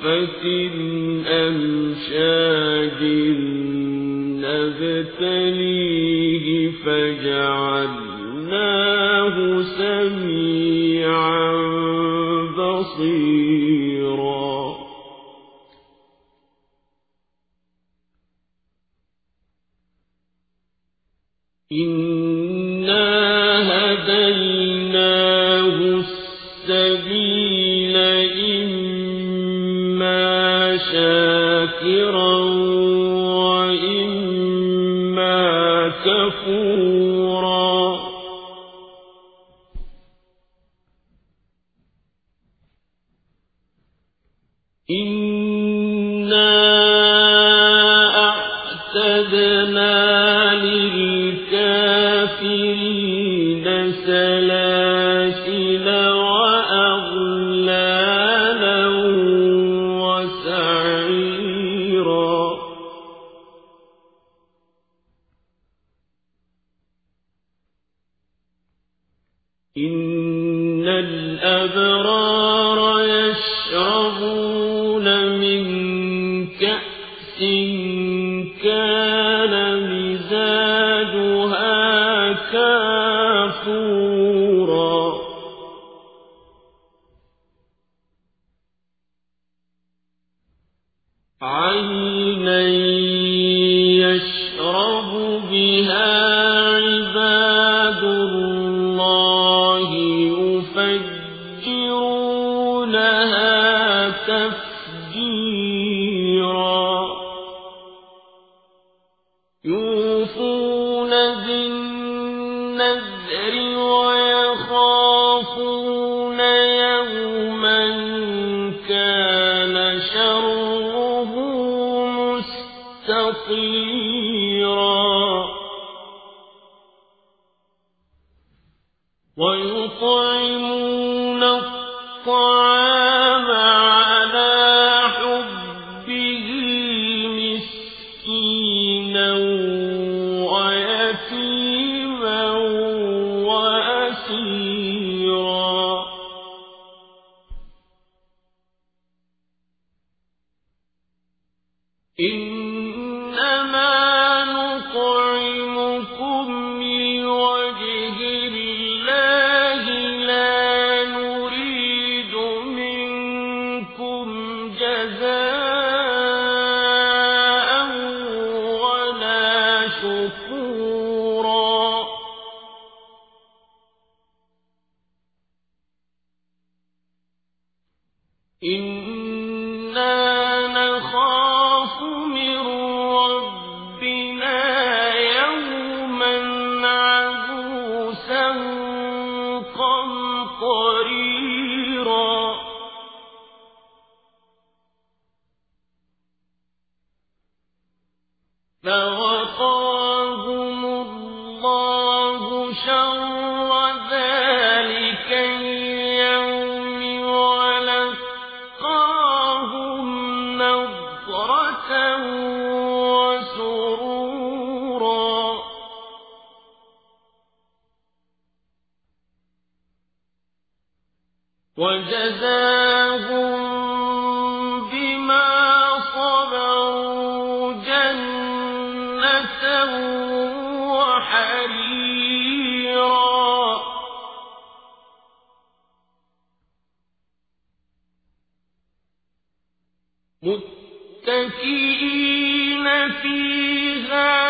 نطفة أمشاج نبتليه فجعلناه سميعا بصيرا. إنا هديناه السبيل إما شاكرا وإما كفورا. إنا أعتدنا للكافرين سلاسل الأبرار يشربون من كأس كان مزاجها كافورا. عينا يشرب بها جزاء وجزاهم بما جنة وحريرا. متكئين فيها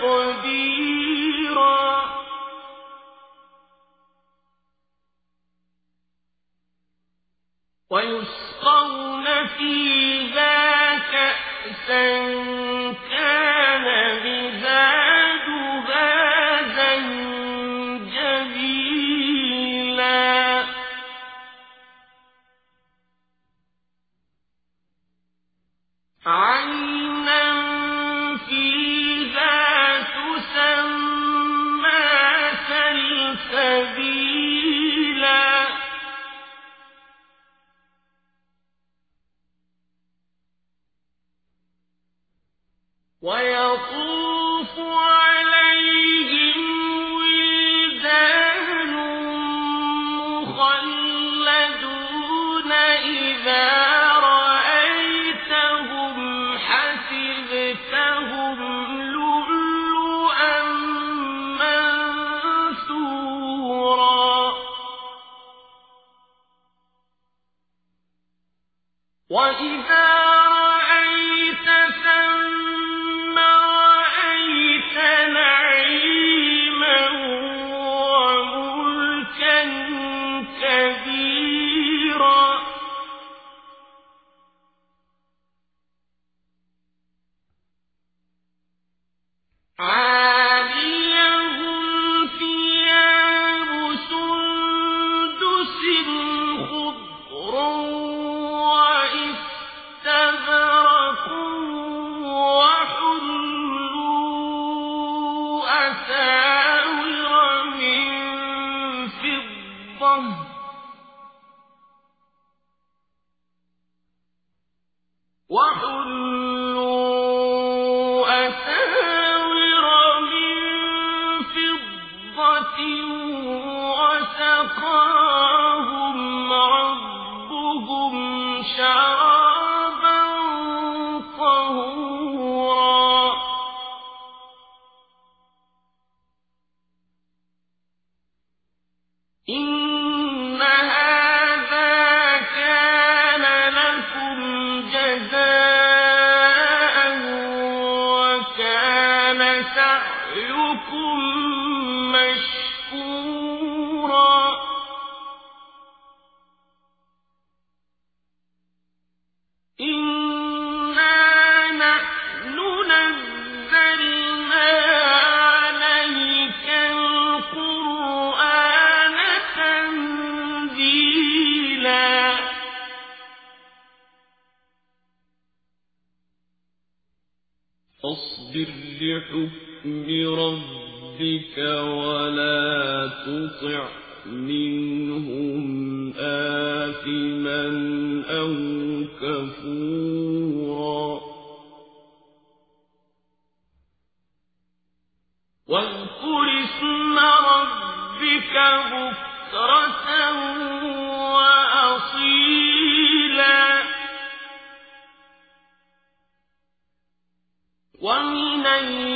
تقديرا. ويسقون فيها كأسا كان مزاجها زنجبيلا. عين وإذا وَحُلُّوا أَسَاوِرَ مِن فِضَّةٍ وَسَقَاهُمْ رَبُّهُمْ شَرَابًا طَهُورًا رَبِّكَ وَلَا تُطِعْ مِنْهُمْ آثِمًا أَوْ كَفُورًا. واذكر اسم ربك بكرة وأصيلا. ومن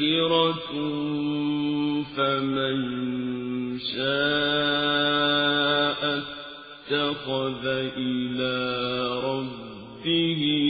تذكرة فمن شاء اتخذ إلى ربه